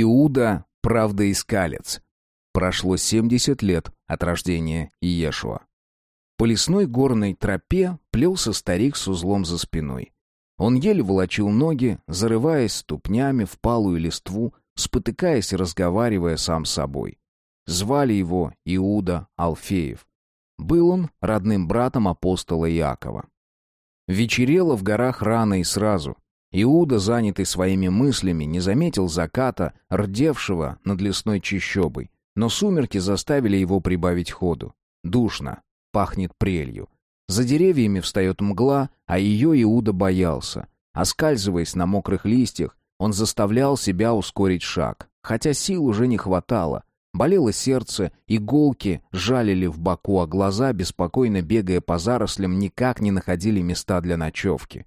Иуда — правдоискалец. Прошло 70 лет от рождения Иешуа. По лесной горной тропе плелся старик с узлом за спиной. Он еле волочил ноги, зарываясь ступнями в палую листву, спотыкаясь и разговаривая сам с собой. Звали его Иуда Алфеев. Был он родным братом апостола Иакова. Вечерело в горах рано и сразу. Иуда, занятый своими мыслями, не заметил заката, рдевшего над лесной чащобой, но сумерки заставили его прибавить ходу. Душно, пахнет прелью. За деревьями встает мгла, а ее Иуда боялся. Оскальзываясь на мокрых листьях, он заставлял себя ускорить шаг, хотя сил уже не хватало. Болело сердце, иголки жалили в боку, а глаза, беспокойно бегая по зарослям, никак не находили места для ночевки.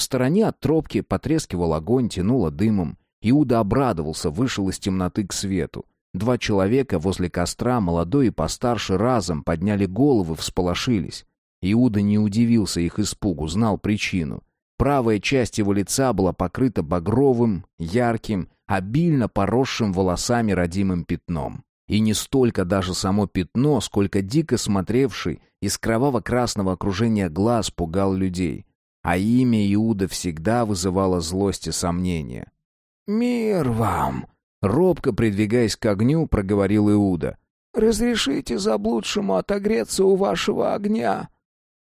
В стороне от тропки потрескивал огонь, тянуло дымом. Иуда обрадовался, вышел из темноты к свету. Два человека возле костра, молодой и постарше, разом подняли головы, всполошились. Иуда не удивился их испугу, знал причину. Правая часть его лица была покрыта багровым, ярким, обильно поросшим волосами родимым пятном. И не столько даже само пятно, сколько дико смотревший из кроваво-красного окружения глаз пугал людей. А имя Иуда всегда вызывало злость и сомнение. «Мир вам!» — робко придвигаясь к огню, проговорил Иуда. «Разрешите заблудшему отогреться у вашего огня?»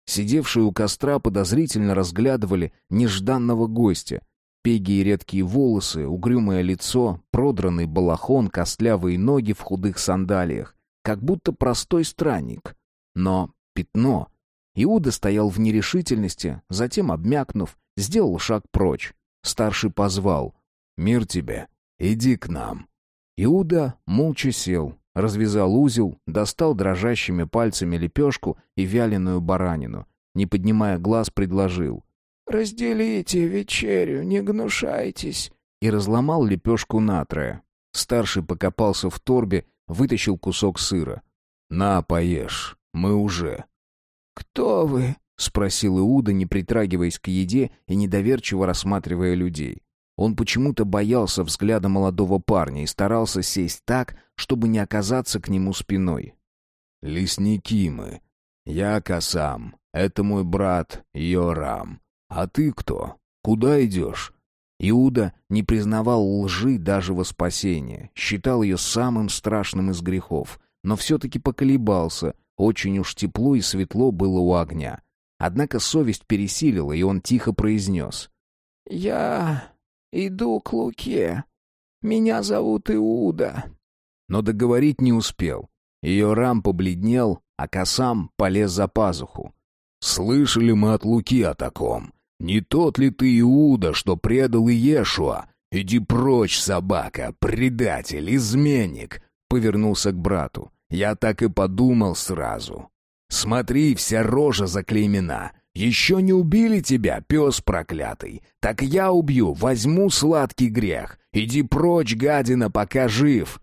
Сидевшие у костра подозрительно разглядывали нежданного гостя. Пеги и редкие волосы, угрюмое лицо, продранный балахон, костлявые ноги в худых сандалиях. Как будто простой странник. Но пятно. Иуда стоял в нерешительности, затем, обмякнув, сделал шаг прочь. Старший позвал. «Мир тебе, иди к нам». Иуда молча сел, Развязал узел, достал дрожащими пальцами лепешку и вяленую баранину. Не поднимая глаз, предложил. «Разделите вечерю, не гнушайтесь!» И разломал лепешку натрое. Старший покопался в торбе, вытащил кусок сыра. «На, поешь, мы уже». «Кто вы?» — спросил Иуда, не притрагиваясь к еде и недоверчиво рассматривая людей. Он почему-то боялся взгляда молодого парня и старался сесть так, чтобы не оказаться к нему спиной. «Лесники мы. Я Касам. Это мой брат Йорам. А ты кто? Куда идешь?» Иуда не признавал лжи даже во спасение, считал ее самым страшным из грехов, но все-таки поколебался, очень уж тепло и светло было у огня. Однако совесть пересилила, и он тихо произнес. «Я «Иду к Луке. Меня зовут Иуда». Но договорить не успел. Ее рам побледнел, а косам полез за пазуху. «Слышали мы от Луки о таком. Не тот ли ты Иуда, что предал Иешуа? Иди прочь, собака, предатель, изменник!» Повернулся к брату. «Я так и подумал сразу. Смотри, вся рожа заклеймена. Еще не убили тебя, пес проклятый. Так я убью, возьму сладкий грех. Иди прочь, гадина, пока жив.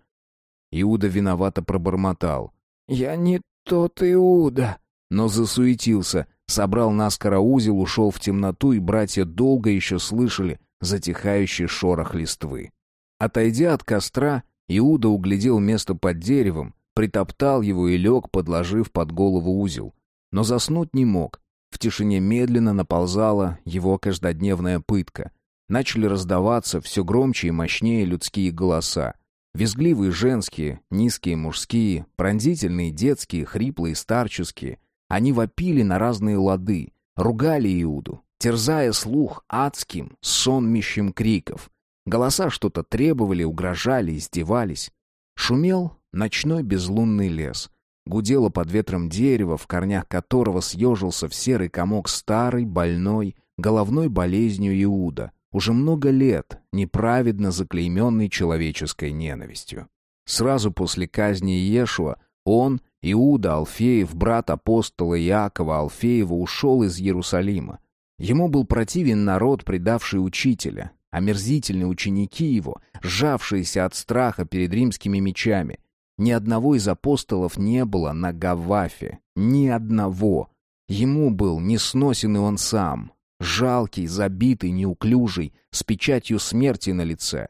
Иуда виновато пробормотал. Я не тот Иуда. Но засуетился, собрал наскоро узел, ушел в темноту, и братья долго еще слышали затихающий шорох листвы. Отойдя от костра, Иуда углядел место под деревом, притоптал его и лег, подложив под голову узел. Но заснуть не мог. В тишине медленно наползала его каждодневная пытка. Начали раздаваться все громче и мощнее людские голоса. Визгливые женские, низкие мужские, пронзительные детские, хриплые старческие. Они вопили на разные лады, ругали Иуду, терзая слух адским, сонмищем криков. Голоса что-то требовали, угрожали, издевались. Шумел ночной безлунный лес. Гудело под ветром дерево, в корнях которого съежился в серый комок старый, больной, головной болезнью Иуда, уже много лет неправедно заклейменный человеческой ненавистью. Сразу после казни Иешуа он, Иуда Алфеев, брат апостола Иакова Алфеева, ушел из Иерусалима. Ему был противен народ, предавший учителя, омерзительные ученики его, сжавшиеся от страха перед римскими мечами, ни одного из апостолов не было на Гавафе. Ни одного. Ему был несносен и он сам. Жалкий, забитый, неуклюжий, с печатью смерти на лице.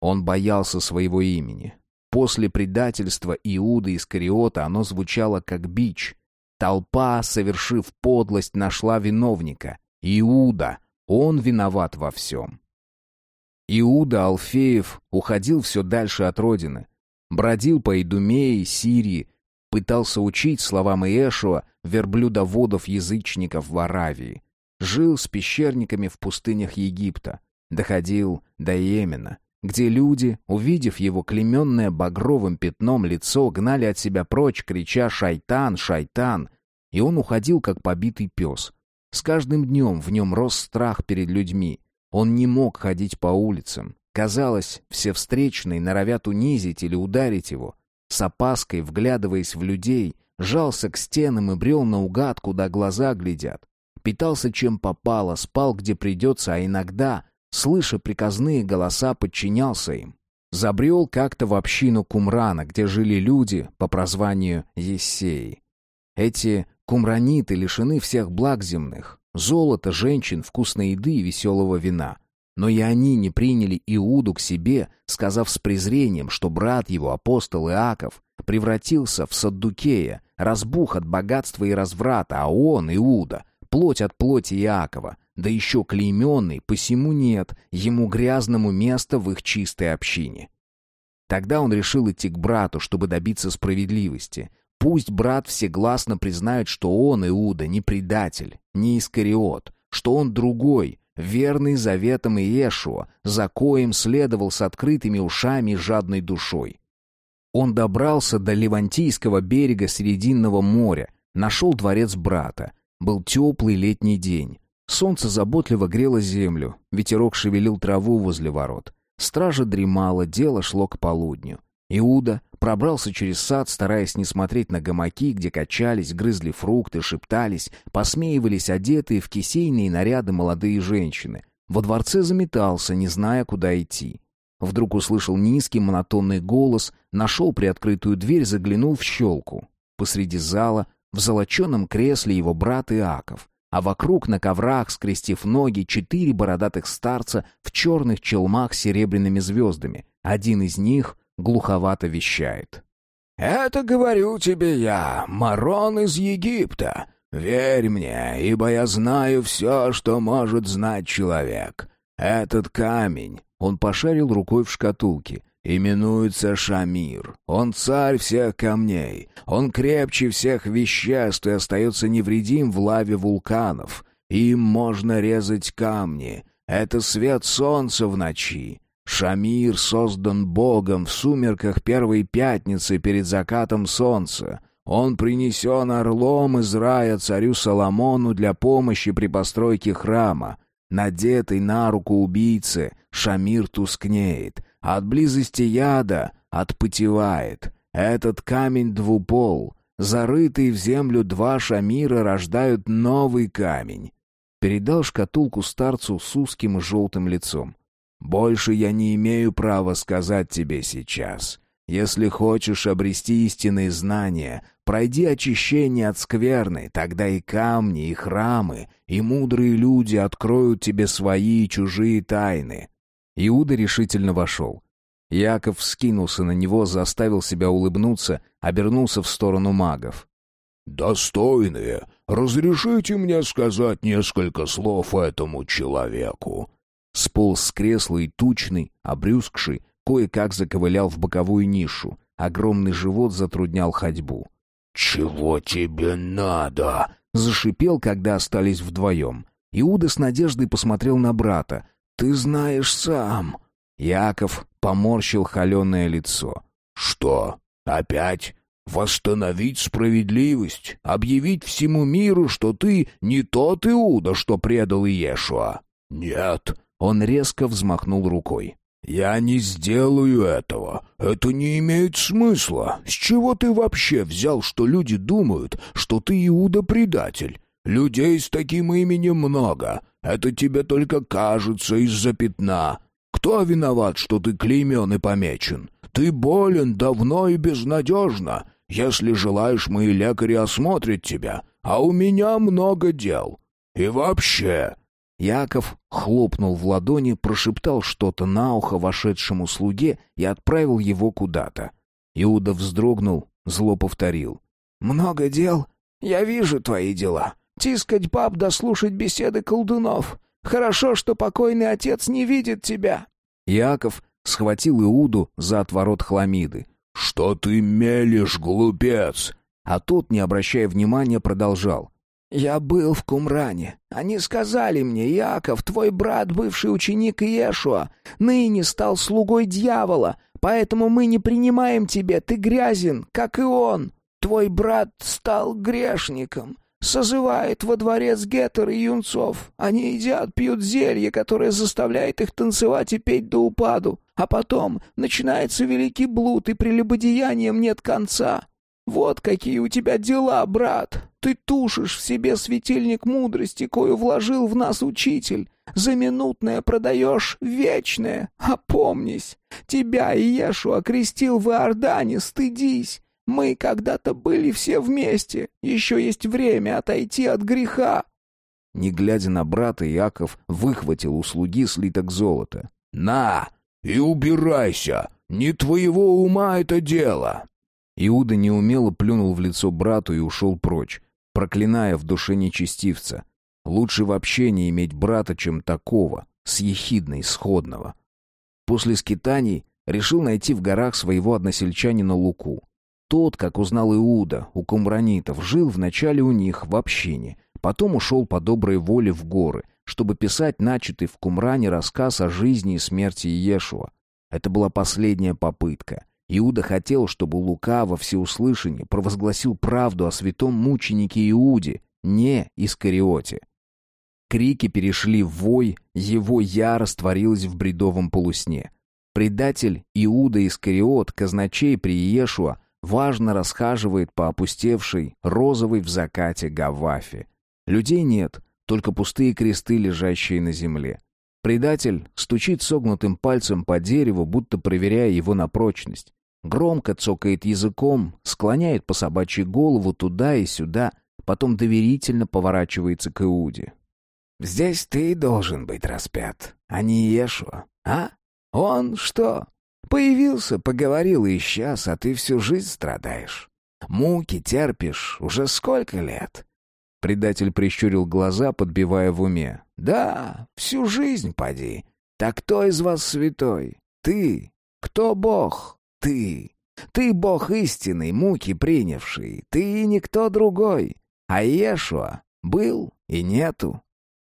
Он боялся своего имени. После предательства Иуда Искариота оно звучало как бич. Толпа, совершив подлость, нашла виновника. Иуда. Он виноват во всем. Иуда Алфеев уходил все дальше от родины. Бродил по Идумее, Сирии, пытался учить словам Иешуа верблюдоводов-язычников в Аравии. Жил с пещерниками в пустынях Египта. Доходил до Йемена, где люди, увидев его клеменное багровым пятном лицо, гнали от себя прочь, крича «Шайтан! Шайтан!» И он уходил, как побитый пес. С каждым днем в нем рос страх перед людьми. Он не мог ходить по улицам. Казалось, все встречные норовят унизить или ударить его. С опаской, вглядываясь в людей, жался к стенам и брел наугад, куда глаза глядят. Питался чем попало, спал где придется, а иногда, слыша приказные голоса, подчинялся им. Забрел как-то в общину Кумрана, где жили люди по прозванию Ессеи. Эти кумраниты лишены всех благ земных, золота, женщин, вкусной еды и веселого вина. Но и они не приняли Иуду к себе, сказав с презрением, что брат его, апостол Иаков, превратился в Саддукея, разбух от богатства и разврата, а он, Иуда, плоть от плоти Иакова, да еще клейменный, посему нет ему грязному места в их чистой общине. Тогда он решил идти к брату, чтобы добиться справедливости. Пусть брат всегласно признает, что он, Иуда, не предатель, не Искариот, что он другой, верный заветам Иешуа, за коим следовал с открытыми ушами и жадной душой. Он добрался до Левантийского берега Срединного моря, нашел дворец брата. Был теплый летний день. Солнце заботливо грело землю, ветерок шевелил траву возле ворот. Стража дремала, дело шло к полудню. Иуда пробрался через сад, стараясь не смотреть на гамаки, где качались, грызли фрукты, шептались, посмеивались одетые в кисейные наряды молодые женщины. Во дворце заметался, не зная, куда идти. Вдруг услышал низкий монотонный голос, нашел приоткрытую дверь, заглянул в щелку. Посреди зала, в золоченом кресле его брат Иаков, а вокруг на коврах, скрестив ноги, четыре бородатых старца в черных челмах с серебряными звездами. Один из них глуховато вещает. «Это говорю тебе я, Марон из Египта. Верь мне, ибо я знаю все, что может знать человек. Этот камень...» Он пошарил рукой в шкатулке. «Именуется Шамир. Он царь всех камней. Он крепче всех веществ и остается невредим в лаве вулканов. Им можно резать камни. Это свет солнца в ночи. Шамир создан Богом в сумерках первой пятницы перед закатом солнца. Он принесен орлом из рая царю Соломону для помощи при постройке храма. Надетый на руку убийцы, Шамир тускнеет. От близости яда отпотевает. Этот камень двупол. Зарытые в землю два Шамира рождают новый камень. Передал шкатулку старцу с узким желтым лицом. Больше я не имею права сказать тебе сейчас. Если хочешь обрести истинные знания, пройди очищение от скверны, тогда и камни, и храмы, и мудрые люди откроют тебе свои и чужие тайны». Иуда решительно вошел. Яков вскинулся на него, заставил себя улыбнуться, обернулся в сторону магов. «Достойные, разрешите мне сказать несколько слов этому человеку?» Сполз с кресла и тучный, обрюзгший, кое-как заковылял в боковую нишу. Огромный живот затруднял ходьбу. «Чего тебе надо?» — зашипел, когда остались вдвоем. Иуда с надеждой посмотрел на брата. «Ты знаешь сам». Яков поморщил холеное лицо. «Что, опять? Восстановить справедливость? Объявить всему миру, что ты не тот Иуда, что предал Иешуа?» «Нет, он резко взмахнул рукой. «Я не сделаю этого. Это не имеет смысла. С чего ты вообще взял, что люди думают, что ты Иуда-предатель? Людей с таким именем много. Это тебе только кажется из-за пятна. Кто виноват, что ты клеймен и помечен? Ты болен давно и безнадежно. Если желаешь, мои лекари осмотрят тебя, а у меня много дел. И вообще, Яков хлопнул в ладони, прошептал что-то на ухо вошедшему слуге и отправил его куда-то. Иуда вздрогнул, зло повторил. «Много дел? Я вижу твои дела. Тискать баб да слушать беседы колдунов. Хорошо, что покойный отец не видит тебя». Яков схватил Иуду за отворот хламиды. «Что ты мелешь, глупец?» А тот, не обращая внимания, продолжал. «Я был в Кумране. Они сказали мне, Яков, твой брат, бывший ученик Иешуа, ныне стал слугой дьявола, поэтому мы не принимаем тебя, ты грязен, как и он. Твой брат стал грешником, созывает во дворец гетер и юнцов. Они едят, пьют зелье, которое заставляет их танцевать и петь до упаду. А потом начинается великий блуд, и прелюбодеянием нет конца. Вот какие у тебя дела, брат. Ты тушишь в себе светильник мудрости, кою вложил в нас учитель. За минутное продаешь вечное. Опомнись, тебя и Иешу окрестил в Иордане, стыдись. Мы когда-то были все вместе. Еще есть время отойти от греха. Не глядя на брата, Яков выхватил у слуги слиток золота. «На! И убирайся! Не твоего ума это дело!» Иуда неумело плюнул в лицо брату и ушел прочь, проклиная в душе нечестивца. Лучше вообще не иметь брата, чем такого, с ехидной, сходного. После скитаний решил найти в горах своего односельчанина Луку. Тот, как узнал Иуда, у кумранитов, жил вначале у них в общине, потом ушел по доброй воле в горы, чтобы писать начатый в Кумране рассказ о жизни и смерти Иешуа. Это была последняя попытка. Иуда хотел, чтобы Лука во всеуслышание провозгласил правду о святом мученике Иуде, не Искариоте. Крики перешли в вой, его я растворилась в бредовом полусне. Предатель Иуда Искариот, казначей при Иешуа, важно расхаживает по опустевшей, розовой в закате Гавафе. Людей нет, только пустые кресты, лежащие на земле. Предатель стучит согнутым пальцем по дереву, будто проверяя его на прочность. Громко цокает языком, склоняет по собачьей голову туда и сюда, потом доверительно поворачивается к Иуде. «Здесь ты должен быть распят, а не Иешуа, а? Он что, Появился, поговорил и исчез, а ты всю жизнь страдаешь. Муки терпишь уже сколько лет?» Предатель прищурил глаза, подбивая в уме. «Да, всю жизнь поди. Так кто из вас святой? Ты. Кто Бог? Ты. Ты Бог истинный, муки принявший. Ты и никто другой. А Иешуа был и нету».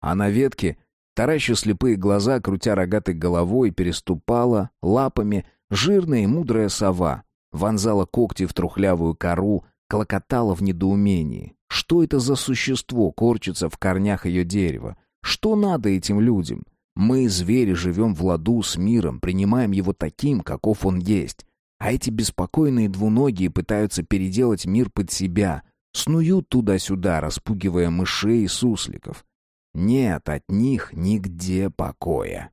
А на ветке Тараща слепые глаза, крутя рогатой головой, переступала лапами жирная и мудрая сова, вонзала когти в трухлявую кору, клокотала в недоумении. Что это за существо корчится в корнях ее дерева? Что надо этим людям? Мы, звери, живем в ладу с миром, принимаем его таким, каков он есть. А эти беспокойные двуногие пытаются переделать мир под себя, снуют туда-сюда, распугивая мышей и сусликов. Нет от них нигде покоя.